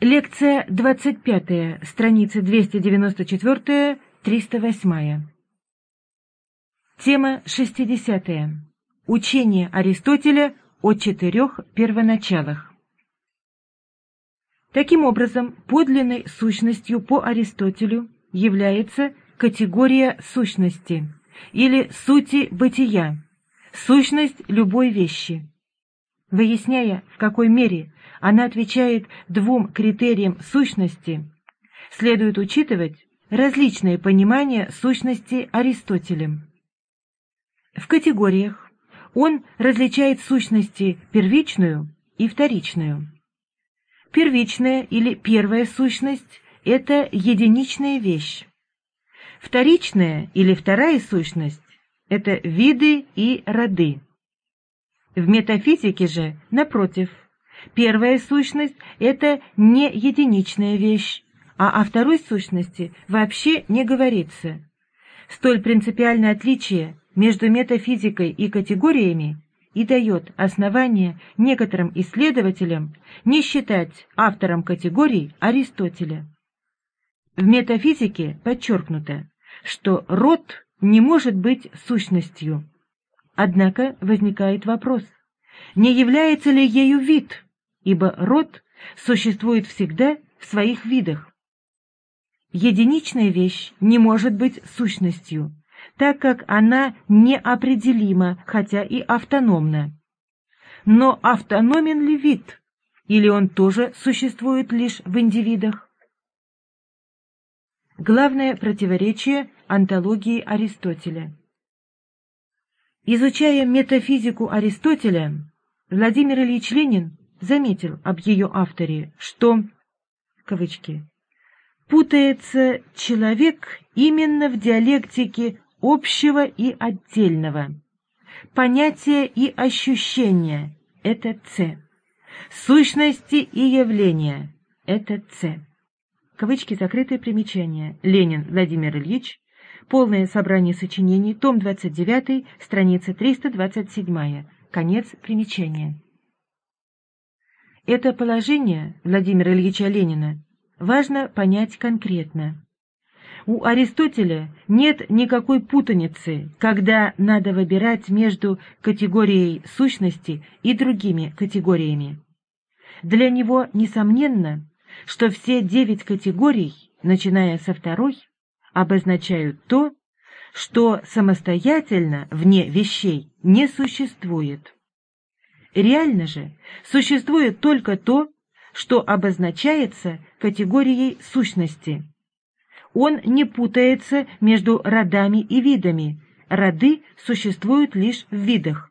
Лекция 25, страница 294-308. Тема 60. Учение Аристотеля о четырех первоначалах. Таким образом, подлинной сущностью по Аристотелю является категория сущности или сути бытия, сущность любой вещи. Выясняя, в какой мере она отвечает двум критериям сущности, следует учитывать различные понимания сущности Аристотелем. В категориях он различает сущности первичную и вторичную. Первичная или первая сущность – это единичная вещь. Вторичная или вторая сущность – это виды и роды. В метафизике же, напротив, первая сущность – это не единичная вещь, а о второй сущности вообще не говорится. Столь принципиальное отличие между метафизикой и категориями и дает основание некоторым исследователям не считать автором категорий Аристотеля. В метафизике подчеркнуто, что род не может быть сущностью, Однако возникает вопрос, не является ли ею вид, ибо род существует всегда в своих видах. Единичная вещь не может быть сущностью, так как она неопределима, хотя и автономна. Но автономен ли вид, или он тоже существует лишь в индивидах? Главное противоречие антологии Аристотеля. Изучая метафизику Аристотеля, Владимир Ильич Ленин заметил об ее авторе, что, кавычки, путается человек именно в диалектике общего и отдельного. Понятие и ощущение – это С. Сущности и явления – это С. Кавычки закрытые примечания. Ленин Владимир Ильич, Полное собрание сочинений, том 29, страница 327. Конец примечания. Это положение Владимира Ильича Ленина важно понять конкретно. У Аристотеля нет никакой путаницы, когда надо выбирать между категорией сущности и другими категориями. Для него несомненно, что все девять категорий, начиная со второй, обозначают то, что самостоятельно вне вещей не существует. Реально же существует только то, что обозначается категорией сущности. Он не путается между родами и видами, роды существуют лишь в видах.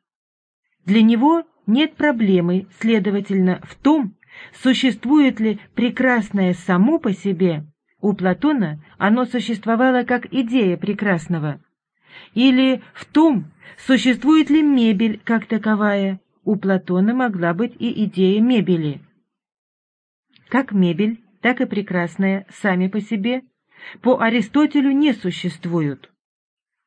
Для него нет проблемы, следовательно, в том, существует ли прекрасное само по себе у Платона оно существовало как идея прекрасного. Или в том, существует ли мебель как таковая, у Платона могла быть и идея мебели. Как мебель, так и прекрасная сами по себе по Аристотелю не существуют.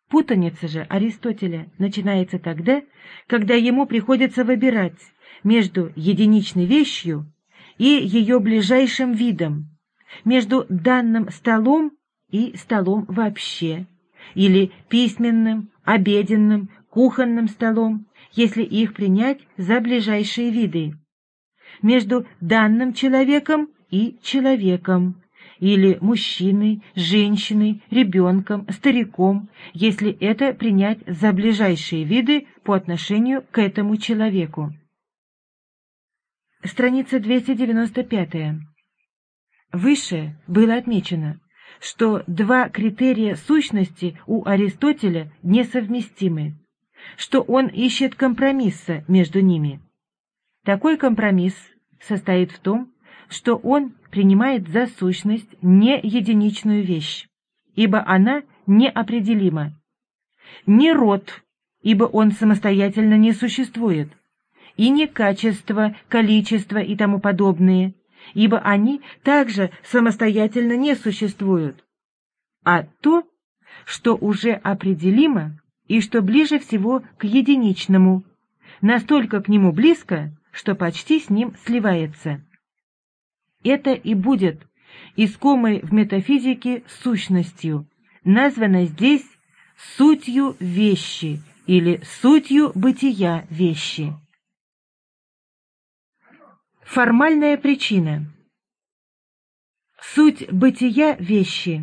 Путаница же Аристотеля начинается тогда, когда ему приходится выбирать между единичной вещью и ее ближайшим видом, между данным столом и столом вообще, или письменным, обеденным, кухонным столом, если их принять за ближайшие виды, между данным человеком и человеком, или мужчиной, женщиной, ребенком, стариком, если это принять за ближайшие виды по отношению к этому человеку. Страница 295. Выше было отмечено, что два критерия сущности у Аристотеля несовместимы, что он ищет компромисса между ними. Такой компромисс состоит в том, что он принимает за сущность не единичную вещь, ибо она неопределима, не род, ибо он самостоятельно не существует, и не качество, количество и тому подобные, ибо они также самостоятельно не существуют, а то, что уже определимо и что ближе всего к единичному, настолько к нему близко, что почти с ним сливается. Это и будет искомой в метафизике сущностью, названной здесь сутью вещи или сутью бытия вещи. Формальная причина Суть бытия вещи,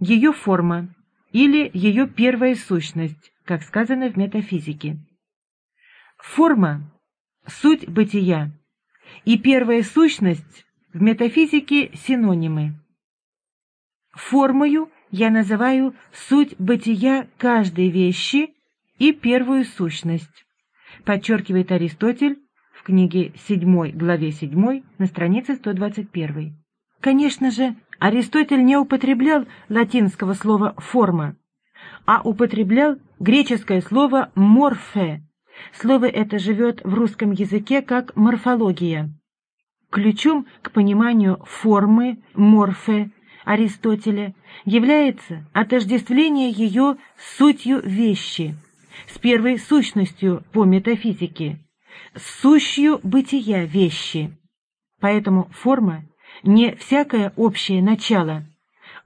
ее форма или ее первая сущность, как сказано в метафизике. Форма – суть бытия, и первая сущность в метафизике синонимы. Формою я называю суть бытия каждой вещи и первую сущность, подчеркивает Аристотель в книге 7, главе 7, на странице 121. Конечно же, Аристотель не употреблял латинского слова «форма», а употреблял греческое слово «морфе». Слово это живет в русском языке как морфология. Ключом к пониманию формы, морфе, Аристотеля является отождествление ее сутью вещи, с первой сущностью по метафизике, сущью бытия вещи. Поэтому форма не всякое общее начало,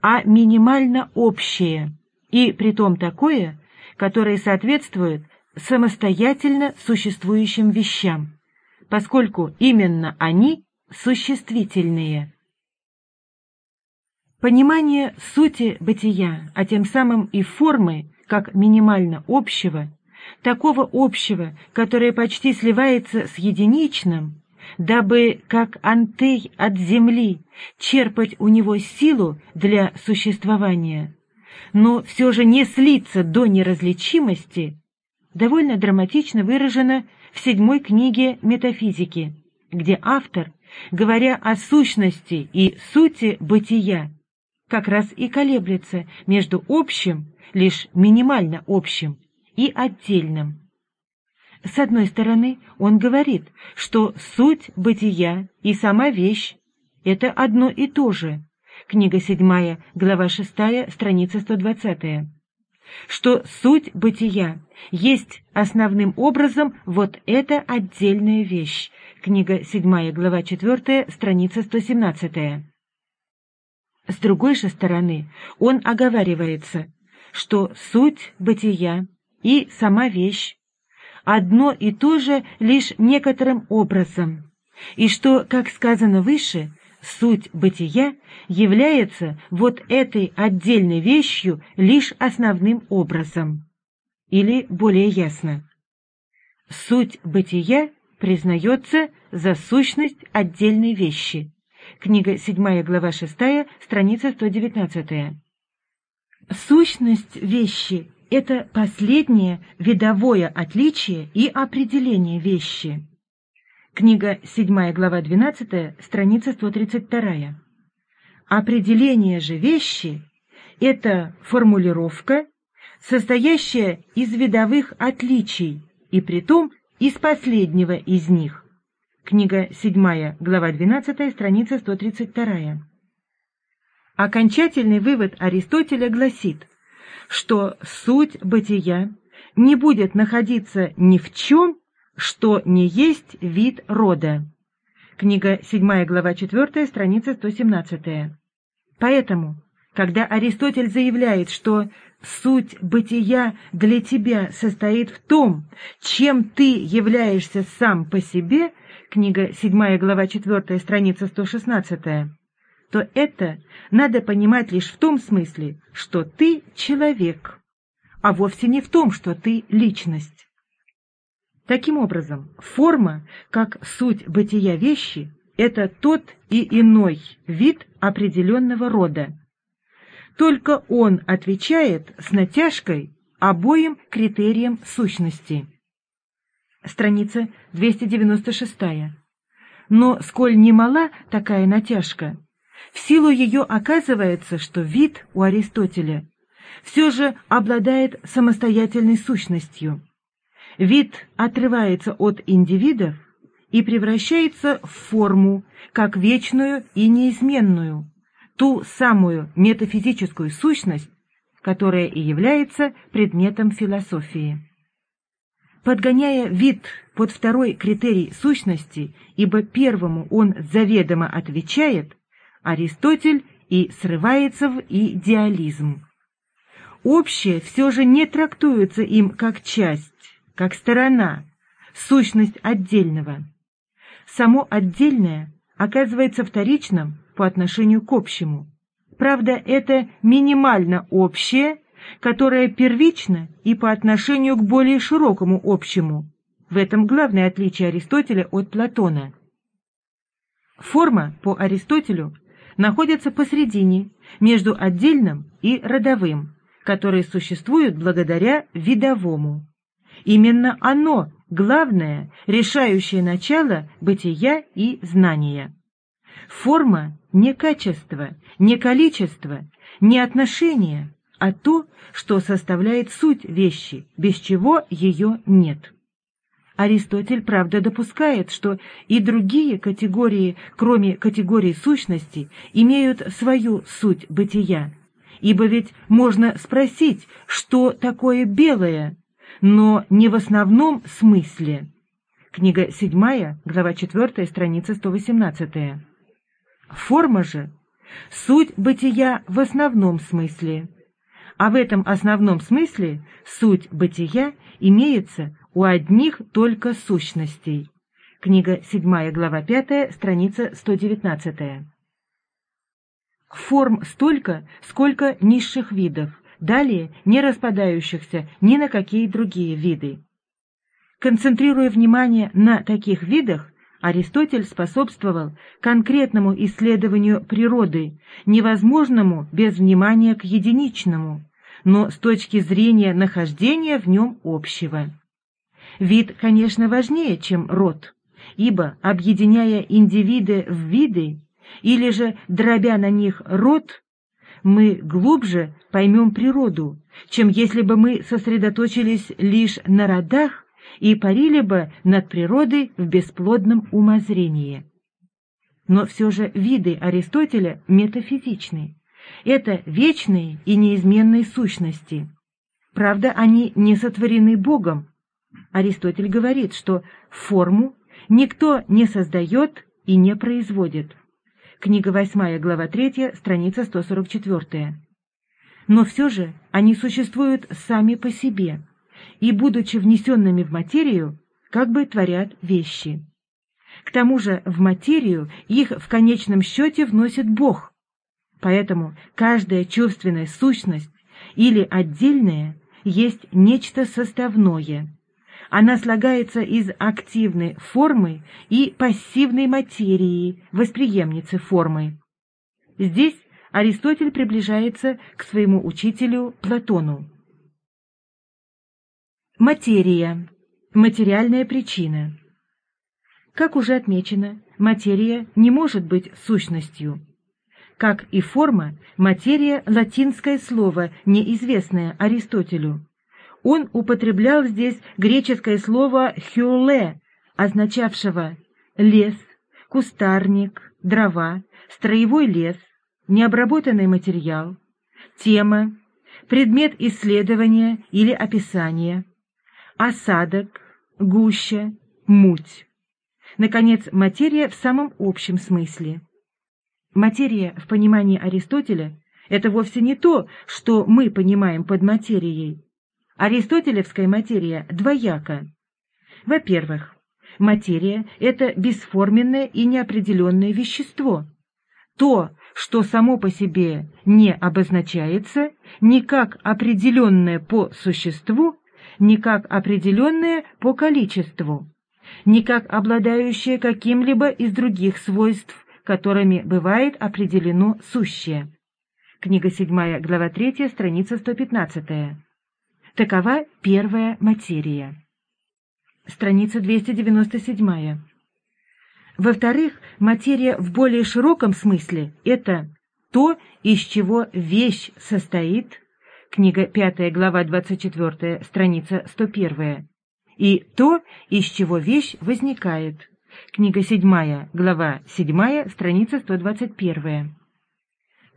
а минимально общее, и притом такое, которое соответствует самостоятельно существующим вещам, поскольку именно они существительные. Понимание сути бытия, а тем самым и формы, как минимально общего, такого общего, которое почти сливается с единичным, дабы, как антей от земли, черпать у него силу для существования, но все же не слиться до неразличимости, довольно драматично выражено в седьмой книге «Метафизики», где автор, говоря о сущности и сути бытия, как раз и колеблется между общим, лишь минимально общим, и отдельным. С одной стороны, он говорит, что суть бытия и сама вещь — это одно и то же. Книга 7, глава 6, страница 120. Что суть бытия есть основным образом вот эта отдельная вещь. Книга 7, глава 4, страница 117. С другой же стороны, он оговаривается, что суть бытия и сама вещь одно и то же лишь некоторым образом, и что, как сказано выше, суть бытия является вот этой отдельной вещью лишь основным образом. Или более ясно. Суть бытия признается за сущность отдельной вещи. Книга 7 глава 6, страница 119. Сущность вещи это последнее видовое отличие и определение вещи. Книга 7 глава 12, страница 132. Определение же вещи – это формулировка, состоящая из видовых отличий, и притом из последнего из них. Книга 7 глава 12, страница 132. Окончательный вывод Аристотеля гласит – что суть бытия не будет находиться ни в чем, что не есть вид рода. Книга 7 глава 4, страница 117. Поэтому, когда Аристотель заявляет, что суть бытия для тебя состоит в том, чем ты являешься сам по себе, книга 7 глава 4, страница 116, то это надо понимать лишь в том смысле, что ты человек, а вовсе не в том, что ты личность. Таким образом, форма, как суть бытия вещи, это тот и иной вид определенного рода. Только он отвечает с натяжкой обоим критериям сущности. Страница 296. Но сколь немала такая натяжка, в силу ее оказывается, что вид у Аристотеля все же обладает самостоятельной сущностью. Вид отрывается от индивидов и превращается в форму, как вечную и неизменную, ту самую метафизическую сущность, которая и является предметом философии. Подгоняя вид под второй критерий сущности, ибо первому он заведомо отвечает, Аристотель и срывается в идеализм. Общее все же не трактуется им как часть, как сторона, сущность отдельного. Само отдельное оказывается вторичным по отношению к общему. Правда, это минимально общее, которое первично и по отношению к более широкому общему. В этом главное отличие Аристотеля от Платона. Форма по Аристотелю находится посредине, между отдельным и родовым, которые существуют благодаря видовому. Именно оно – главное, решающее начало бытия и знания. Форма – не качество, не количество, не отношение, а то, что составляет суть вещи, без чего ее нет. Аристотель, правда, допускает, что и другие категории, кроме категории сущности, имеют свою суть бытия. Ибо ведь можно спросить, что такое белое, но не в основном смысле. Книга 7, глава 4, страница 118. Форма же – суть бытия в основном смысле. А в этом основном смысле суть бытия имеется у одних только сущностей. Книга 7, глава 5, страница 119. Форм столько, сколько низших видов, далее не распадающихся ни на какие другие виды. Концентрируя внимание на таких видах, Аристотель способствовал конкретному исследованию природы, невозможному без внимания к единичному, но с точки зрения нахождения в нем общего. Вид, конечно, важнее, чем род, ибо, объединяя индивиды в виды, или же дробя на них род, мы глубже поймем природу, чем если бы мы сосредоточились лишь на родах и парили бы над природой в бесплодном умозрении. Но все же виды Аристотеля метафизичны. Это вечные и неизменные сущности. Правда, они не сотворены Богом, Аристотель говорит, что форму никто не создает и не производит. Книга 8, глава 3, страница 144. Но все же они существуют сами по себе и, будучи внесенными в материю, как бы творят вещи. К тому же в материю их в конечном счете вносит Бог. Поэтому каждая чувственная сущность или отдельная есть нечто составное, она слагается из активной формы и пассивной материи, восприемницы формы. Здесь Аристотель приближается к своему учителю Платону. Материя. Материальная причина. Как уже отмечено, материя не может быть сущностью. Как и форма, материя – латинское слово, неизвестное Аристотелю. Он употреблял здесь греческое слово «хюле», означавшего лес, кустарник, дрова, строевой лес, необработанный материал, тема, предмет исследования или описания, осадок, гуща, муть. Наконец, материя в самом общем смысле. Материя в понимании Аристотеля – это вовсе не то, что мы понимаем под материей, Аристотелевская материя двояка. Во-первых, материя – это бесформенное и неопределенное вещество. То, что само по себе не обозначается ни как определенное по существу, ни как определенное по количеству, ни как обладающее каким-либо из других свойств, которыми бывает определено сущее. Книга 7, глава 3, страница 115. Такова первая материя. Страница 297. Во-вторых, материя в более широком смысле – это то, из чего вещь состоит, книга 5, глава 24, страница 101, и то, из чего вещь возникает, книга 7, глава 7, страница 121.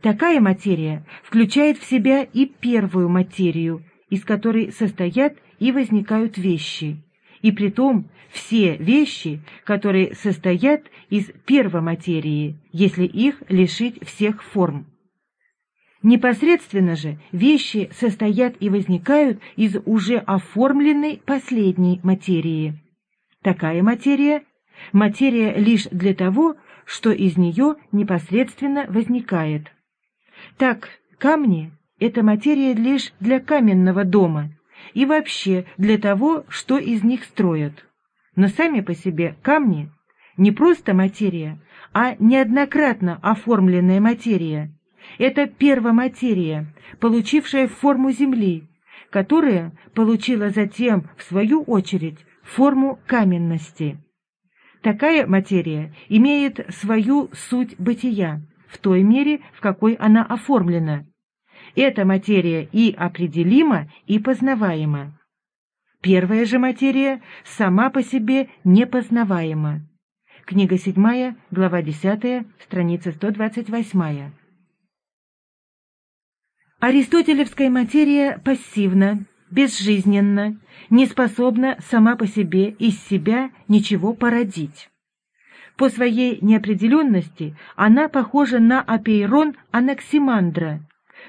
Такая материя включает в себя и первую материю – из которой состоят и возникают вещи, и притом все вещи, которые состоят из первоматерии, если их лишить всех форм. Непосредственно же вещи состоят и возникают из уже оформленной последней материи. Такая материя – материя лишь для того, что из нее непосредственно возникает. Так, камни – это материя лишь для каменного дома и вообще для того, что из них строят. Но сами по себе камни – не просто материя, а неоднократно оформленная материя – это первоматерия, получившая форму Земли, которая получила затем, в свою очередь, форму каменности. Такая материя имеет свою суть бытия в той мере, в какой она оформлена. Эта материя и определима, и познаваема. Первая же материя сама по себе непознаваема. Книга 7, глава 10, страница 128. Аристотелевская материя пассивна, безжизненна, не способна сама по себе из себя ничего породить. По своей неопределенности она похожа на апейрон Анаксимандра,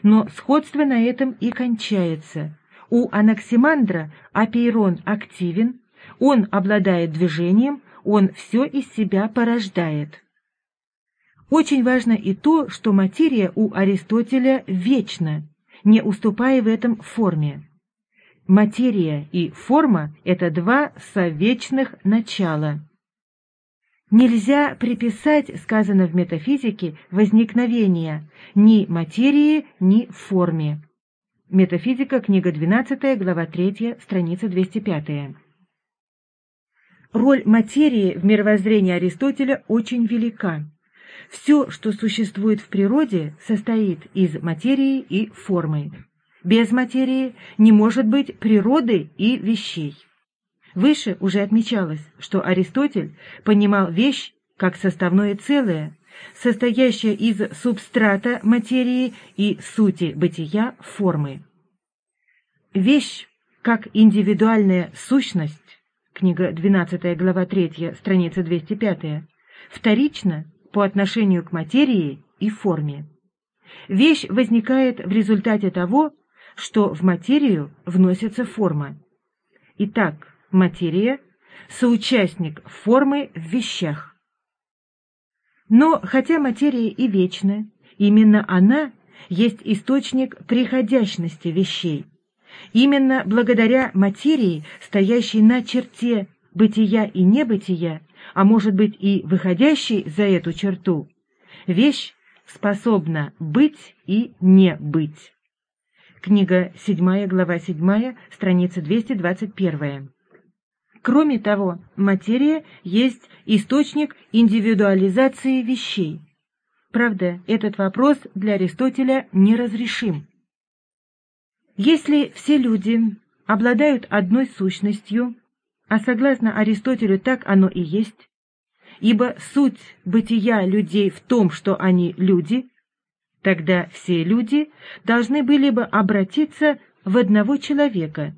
но сходство на этом и кончается. У Анаксимандра апейрон активен, он обладает движением, он все из себя порождает. Очень важно и то, что материя у Аристотеля вечна, не уступая в этом форме. Материя и форма – это два совечных начала. Нельзя приписать, сказано в метафизике, возникновение ни материи, ни форме. Метафизика, книга 12, глава 3, страница 205. Роль материи в мировоззрении Аристотеля очень велика. Все, что существует в природе, состоит из материи и формы. Без материи не может быть природы и вещей. Выше уже отмечалось, что Аристотель понимал вещь как составное целое, состоящее из субстрата материи и сути бытия формы. Вещь как индивидуальная сущность, книга 12 глава 3, страница 205, вторична по отношению к материи и форме. Вещь возникает в результате того, что в материю вносится форма. Итак, материя – соучастник формы в вещах. Но хотя материя и вечна, именно она есть источник приходящности вещей. Именно благодаря материи, стоящей на черте бытия и небытия, а может быть и выходящей за эту черту, вещь способна быть и не быть. Книга 7, глава 7, страница 221. Кроме того, материя есть источник индивидуализации вещей. Правда, этот вопрос для Аристотеля неразрешим. Если все люди обладают одной сущностью, а согласно Аристотелю так оно и есть, ибо суть бытия людей в том, что они люди, тогда все люди должны были бы обратиться в одного человека.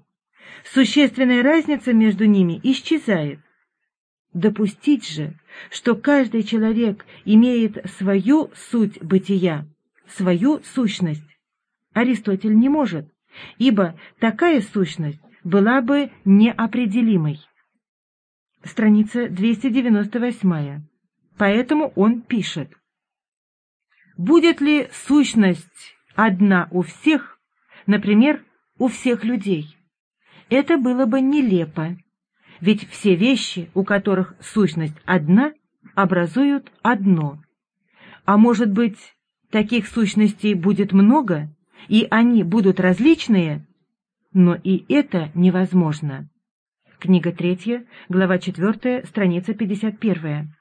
Существенная разница между ними исчезает. Допустить же, что каждый человек имеет свою суть бытия, свою сущность, Аристотель не может, ибо такая сущность была бы неопределимой. Страница 298. Поэтому он пишет. Будет ли сущность одна у всех, например, у всех людей? Это было бы нелепо, ведь все вещи, у которых сущность одна, образуют одно. А может быть, таких сущностей будет много, и они будут различные, но и это невозможно. Книга 3, глава 4, страница 51.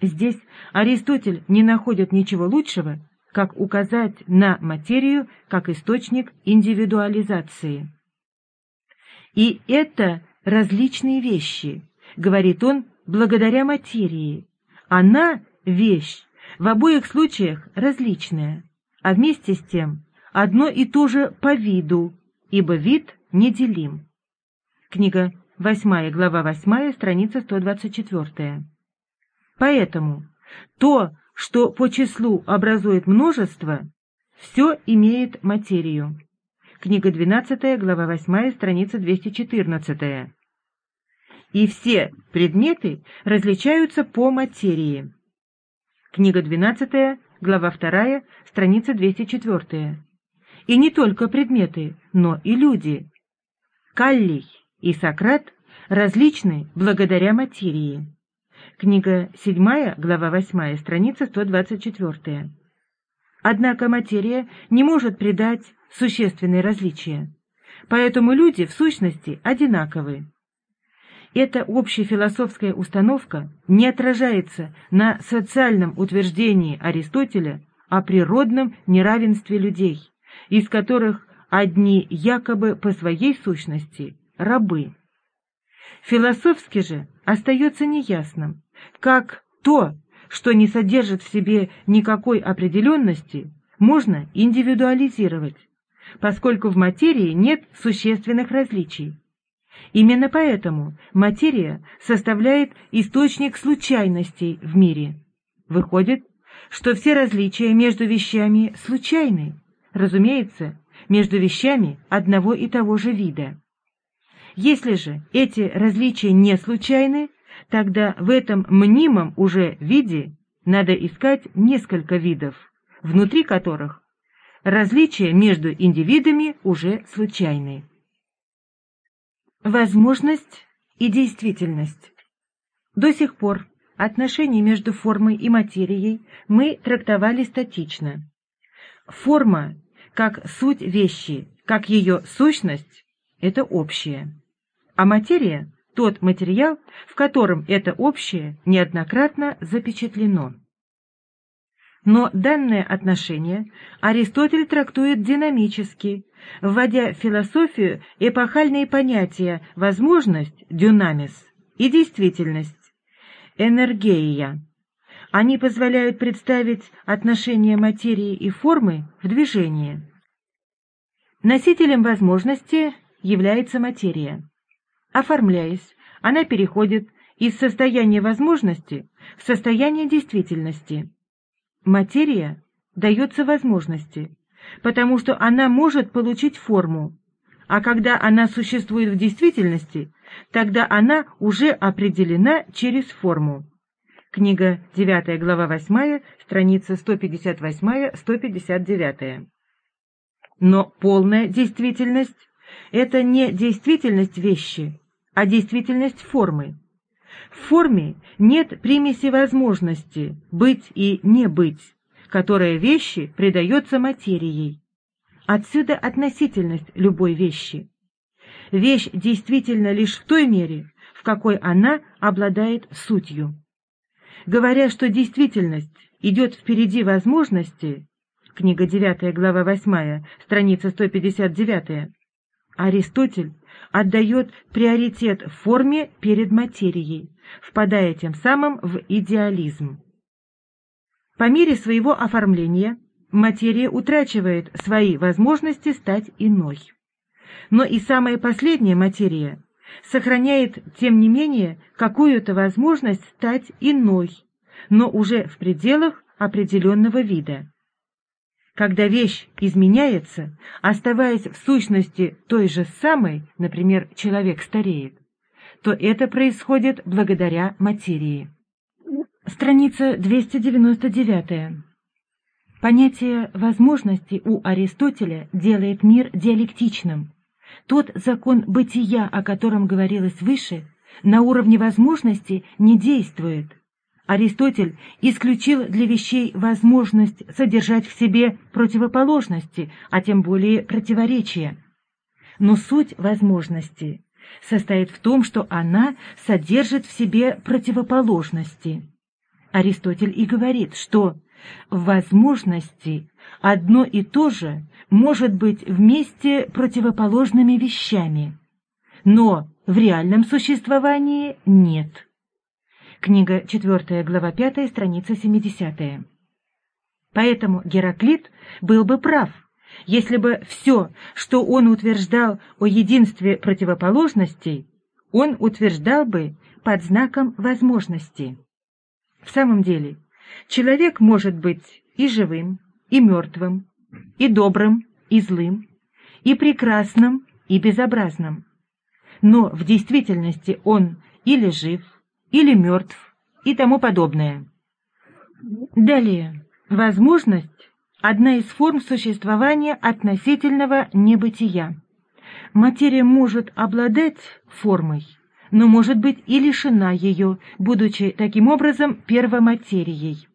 Здесь Аристотель не находит ничего лучшего, как указать на материю как источник индивидуализации. И это различные вещи, говорит он, благодаря материи. Она – вещь, в обоих случаях различная, а вместе с тем одно и то же по виду, ибо вид неделим. Книга 8 глава 8, страница 124. Поэтому то, что по числу образует множество, все имеет материю. Книга 12, глава 8, страница 214. И все предметы различаются по материи. Книга 12, глава 2, страница 204. И не только предметы, но и люди. Каллий и Сократ различны благодаря материи. Книга 7, глава 8, страница 124. Однако материя не может придать существенные различия, поэтому люди в сущности одинаковы. Эта общефилософская установка не отражается на социальном утверждении Аристотеля о природном неравенстве людей, из которых одни якобы по своей сущности рабы. Философски же остается неясным, как то, что не содержит в себе никакой определенности, можно индивидуализировать, поскольку в материи нет существенных различий. Именно поэтому материя составляет источник случайностей в мире. Выходит, что все различия между вещами случайны, разумеется, между вещами одного и того же вида. Если же эти различия не случайны, тогда в этом мнимом уже виде надо искать несколько видов, внутри которых различия между индивидами уже случайны. Возможность и действительность. До сих пор отношения между формой и материей мы трактовали статично. Форма, как суть вещи, как ее сущность, это общее. А материя – тот материал, в котором это общее неоднократно запечатлено. Но данное отношение Аристотель трактует динамически, вводя в философию эпохальные понятия «возможность» – «дюнамис» и «действительность» – «энергия». Они позволяют представить отношение материи и формы в движении. Носителем возможности является материя. Оформляясь, она переходит из состояния возможности в состояние действительности. Материя дается возможности, потому что она может получить форму, а когда она существует в действительности, тогда она уже определена через форму. Книга 9 глава 8, страница 158-159. Но полная действительность – это не действительность вещи, а действительность формы. В форме нет примеси возможности быть и не быть, которая вещи придается материей. Отсюда относительность любой вещи. Вещь действительно лишь в той мере, в какой она обладает сутью. Говоря, что действительность идет впереди возможности, книга 9, глава 8, страница 159, Аристотель отдает приоритет форме перед материей, впадая тем самым в идеализм. По мере своего оформления материя утрачивает свои возможности стать иной. Но и самая последняя материя сохраняет, тем не менее, какую-то возможность стать иной, но уже в пределах определенного вида. Когда вещь изменяется, оставаясь в сущности той же самой, например, человек стареет, то это происходит благодаря материи. Страница 299. Понятие возможности у Аристотеля делает мир диалектичным. Тот закон бытия, о котором говорилось выше, на уровне возможности не действует. Аристотель исключил для вещей возможность содержать в себе противоположности, а тем более противоречия. Но суть возможности состоит в том, что она содержит в себе противоположности. Аристотель и говорит, что в возможности одно и то же может быть вместе противоположными вещами, но в реальном существовании нет. Книга 4, глава 5, страница 70. Поэтому Гераклит был бы прав, если бы все, что он утверждал о единстве противоположностей, он утверждал бы под знаком возможности. В самом деле, человек может быть и живым, и мертвым, и добрым, и злым, и прекрасным, и безобразным. Но в действительности он или жив, или мертв, и тому подобное. Далее. Возможность – одна из форм существования относительного небытия. Материя может обладать формой, но может быть и лишена ее, будучи таким образом первоматерией.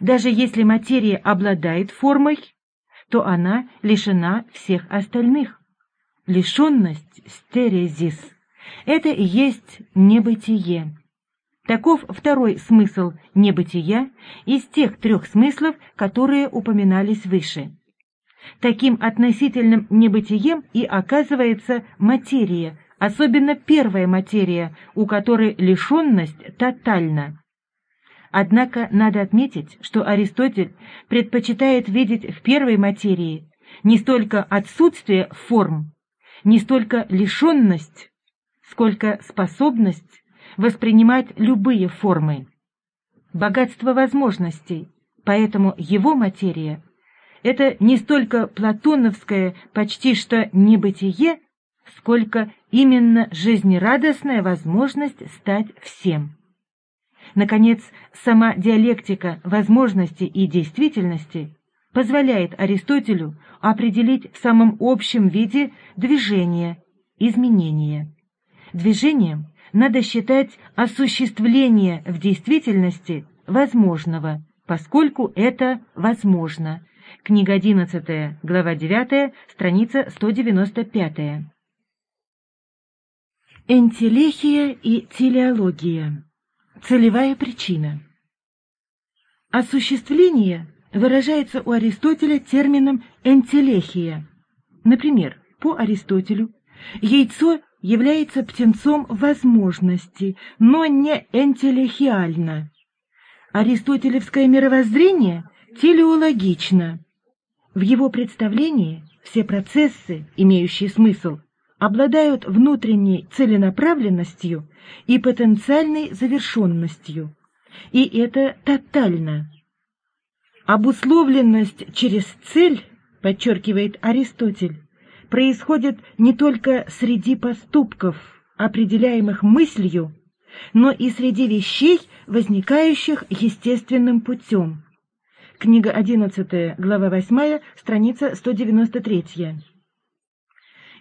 Даже если материя обладает формой, то она лишена всех остальных. Лишенность стерезис – это и есть небытие. Таков второй смысл небытия из тех трех смыслов, которые упоминались выше. Таким относительным небытием и оказывается материя, особенно первая материя, у которой лишенность тотальна. Однако надо отметить, что Аристотель предпочитает видеть в первой материи не столько отсутствие форм, не столько лишенность, сколько способность воспринимать любые формы. Богатство возможностей, поэтому его материя — это не столько платоновское почти что небытие, сколько именно жизнерадостная возможность стать всем. Наконец, сама диалектика возможности и действительности позволяет Аристотелю определить в самом общем виде движение, изменение. Движением надо считать осуществление в действительности возможного, поскольку это возможно. Книга 11, глава 9, страница 195. Энтелехия и телеология. Целевая причина. Осуществление выражается у Аристотеля термином энтелехия. Например, по Аристотелю яйцо является птенцом возможности, но не энтелехиально. Аристотелевское мировоззрение телеологично. В его представлении все процессы, имеющие смысл, обладают внутренней целенаправленностью и потенциальной завершенностью. И это тотально. Обусловленность через цель, подчеркивает Аристотель, происходит не только среди поступков, определяемых мыслью, но и среди вещей, возникающих естественным путем. Книга 11, глава 8, страница 193.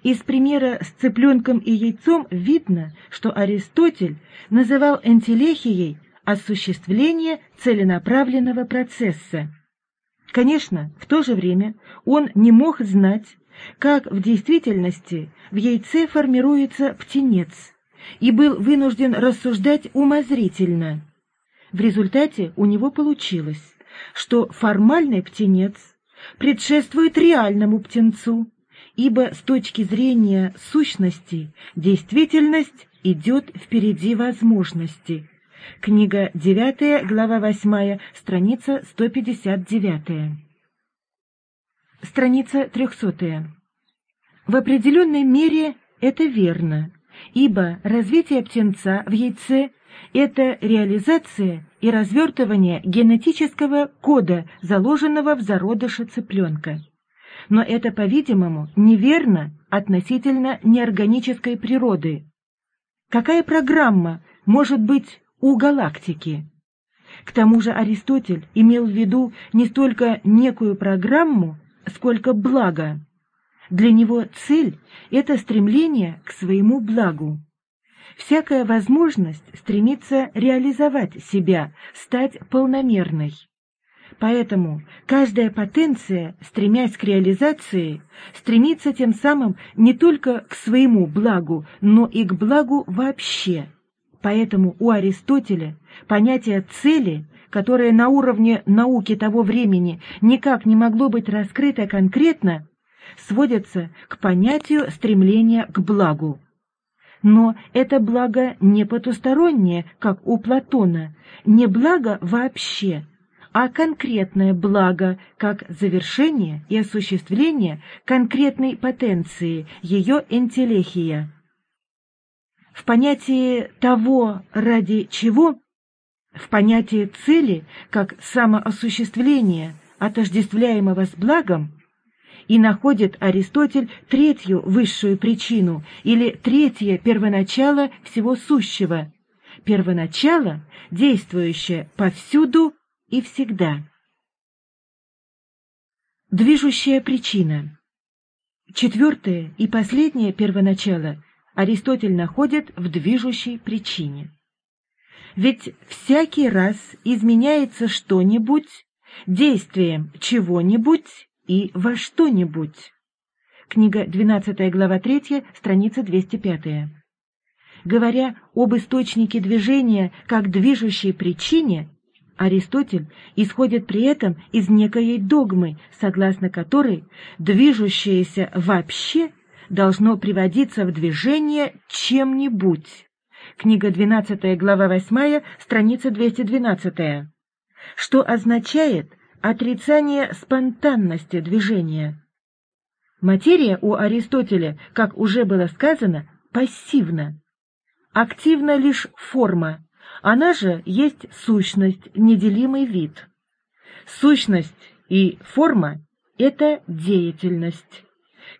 Из примера с цыпленком и яйцом видно, что Аристотель называл энтелехией осуществление целенаправленного процесса. Конечно, в то же время он не мог знать, как в действительности в яйце формируется птенец, и был вынужден рассуждать умозрительно. В результате у него получилось, что формальный птенец предшествует реальному птенцу, ибо с точки зрения сущности действительность идет впереди возможности. Книга 9, глава 8, страница 159. Страница 300. В определенной мере это верно, ибо развитие птенца в яйце – это реализация и развертывание генетического кода, заложенного в зародыше цыпленка. Но это, по-видимому, неверно относительно неорганической природы. Какая программа может быть у галактики? К тому же Аристотель имел в виду не столько некую программу, сколько благо. Для него цель — это стремление к своему благу. Всякая возможность стремится реализовать себя, стать полномерной. Поэтому каждая потенция, стремясь к реализации, стремится тем самым не только к своему благу, но и к благу вообще. Поэтому у Аристотеля понятие цели которое на уровне науки того времени никак не могло быть раскрыто конкретно, сводится к понятию стремления к благу. Но это благо не потустороннее, как у Платона, не благо вообще, а конкретное благо, как завершение и осуществление конкретной потенции, ее энтелехия. В понятии того, ради чего, в понятии цели, как самоосуществления, отождествляемого с благом, и находит Аристотель третью высшую причину или третье первоначало всего сущего, первоначало, действующее повсюду и всегда. Движущая причина. Четвертое и последнее первоначало Аристотель находит в движущей причине. Ведь всякий раз изменяется что-нибудь действием чего-нибудь и во что-нибудь. Книга 12 глава 3, страница 205. Говоря об источнике движения как движущей причине, Аристотель исходит при этом из некоей догмы, согласно которой движущееся вообще должно приводиться в движение чем-нибудь. Книга 12 глава 8, страница 212 что означает отрицание спонтанности движения. Материя у Аристотеля, как уже было сказано, пассивна. Активна лишь форма, она же есть сущность, неделимый вид. Сущность и форма — это деятельность.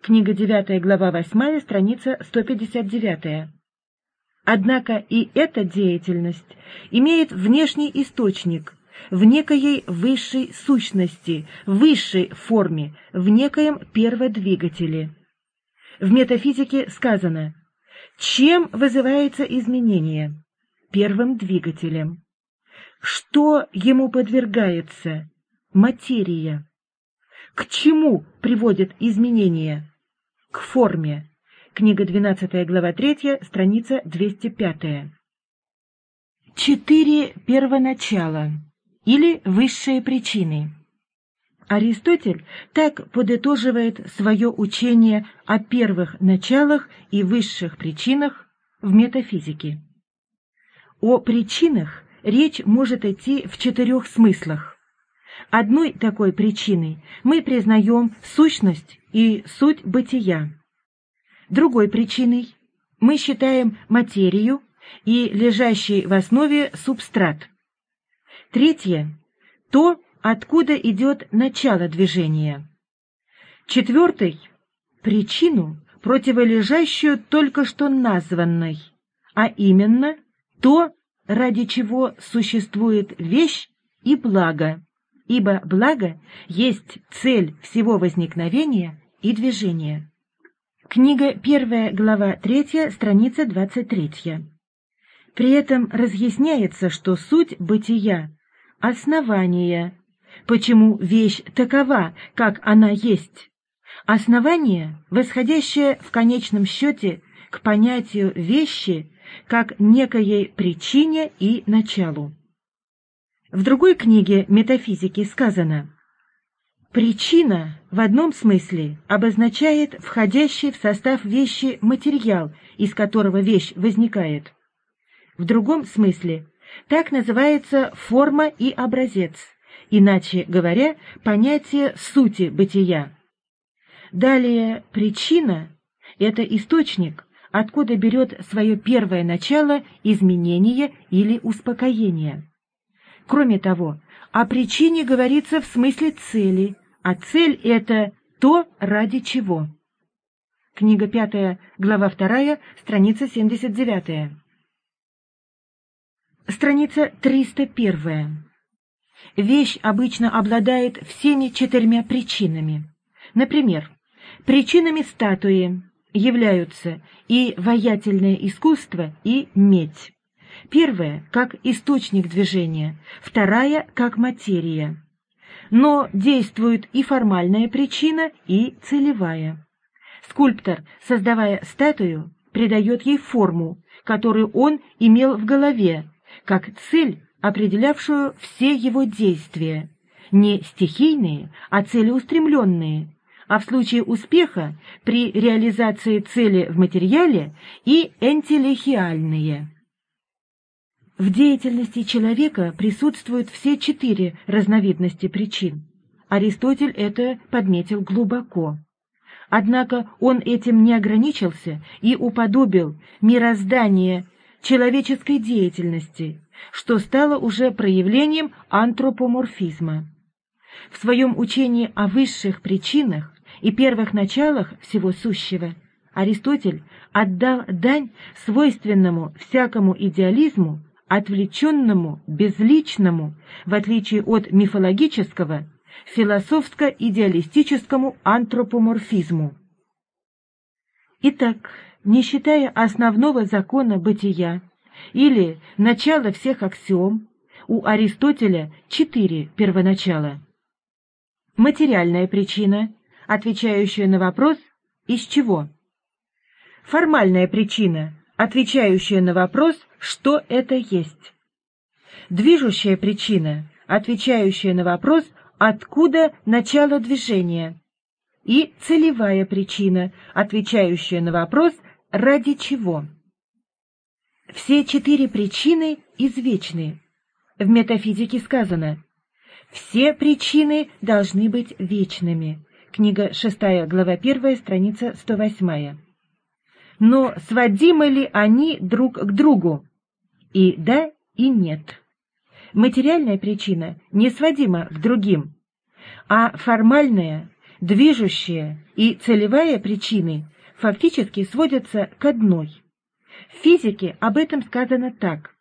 Книга 9, глава 8, страница 159. Однако и эта деятельность имеет внешний источник, в некоей высшей сущности, высшей форме, в некоем перводвигателе. В метафизике сказано, чем вызывается изменение? Первым двигателем. Что ему подвергается? Материя. К чему приводит изменение? К форме. Книга 12, глава 3, страница 205. Четыре первоначала или высшие причины. Аристотель так подытоживает свое учение о первых началах и высших причинах в метафизике. О причинах речь может идти в четырех смыслах. Одной такой причиной мы признаем сущность и суть бытия. Другой причиной мы считаем материю и лежащий в основе субстрат – Третье – то, откуда идет начало движения. Четвертый – причину, противолежащую только что названной, а именно то, ради чего существует вещь и благо, ибо благо есть цель всего возникновения и движения. Книга 1, глава 3, страница 23. При этом разъясняется, что суть бытия основание, почему вещь такова, как она есть. Основание, восходящее в конечном счете к понятию вещи как некоей причине и началу. В другой книге метафизики сказано «Причина в одном смысле обозначает входящий в состав вещи материал, из которого вещь возникает. В другом смысле так называется форма и образец, иначе говоря, понятие сути бытия. Далее причина – это источник, откуда берет свое первое начало изменение или успокоение. Кроме того, о причине говорится в смысле цели, а цель – это то, ради чего. Книга 5, глава 2, страница 79. Страница 301. Вещь обычно обладает всеми четырьмя причинами. Например, причинами статуи являются и воятельное искусство, и медь. Первая – как источник движения, вторая – как материя. Но действует и формальная причина, и целевая. Скульптор, создавая статую, придает ей форму, которую он имел в голове, как цель, определявшую все его действия, не стихийные, а целеустремленные, а в случае успеха при реализации цели в материале и энтелехиальные. В деятельности человека присутствуют все четыре разновидности причин. Аристотель это подметил глубоко. Однако он этим не ограничился и уподобил мироздание человеческой деятельности, что стало уже проявлением антропоморфизма. В своем учении о высших причинах и первых началах всего сущего Аристотель отдал дань свойственному всякому идеализму, отвлеченному, безличному, в отличие от мифологического, философско-идеалистическому антропоморфизму. Итак, не считая основного закона бытия или начала всех аксиом, у Аристотеля четыре первоначала. Материальная причина, отвечающая на вопрос «из чего?». Формальная причина, отвечающая на вопрос «что это есть?». Движущая причина, отвечающая на вопрос откуда начало движения, и целевая причина, отвечающая на вопрос «ради чего?». Все четыре причины извечны. В метафизике сказано «все причины должны быть вечными». Книга 6, глава 1, страница 108. Но сводимы ли они друг к другу? И да, и нет. Материальная причина не сводима к другим, а формальная, движущая и целевая причины фактически сводятся к одной. В физике об этом сказано так.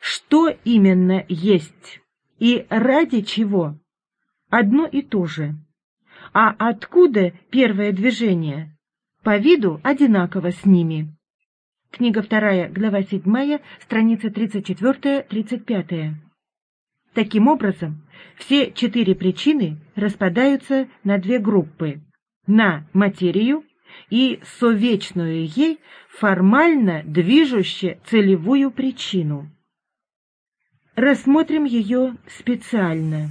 Что именно есть и ради чего? Одно и то же. А откуда первое движение? По виду одинаково с ними. Книга 2, глава 7, страница 34-35. Таким образом, все четыре причины распадаются на две группы – на материю и совечную ей формально движущую целевую причину. Рассмотрим ее специально.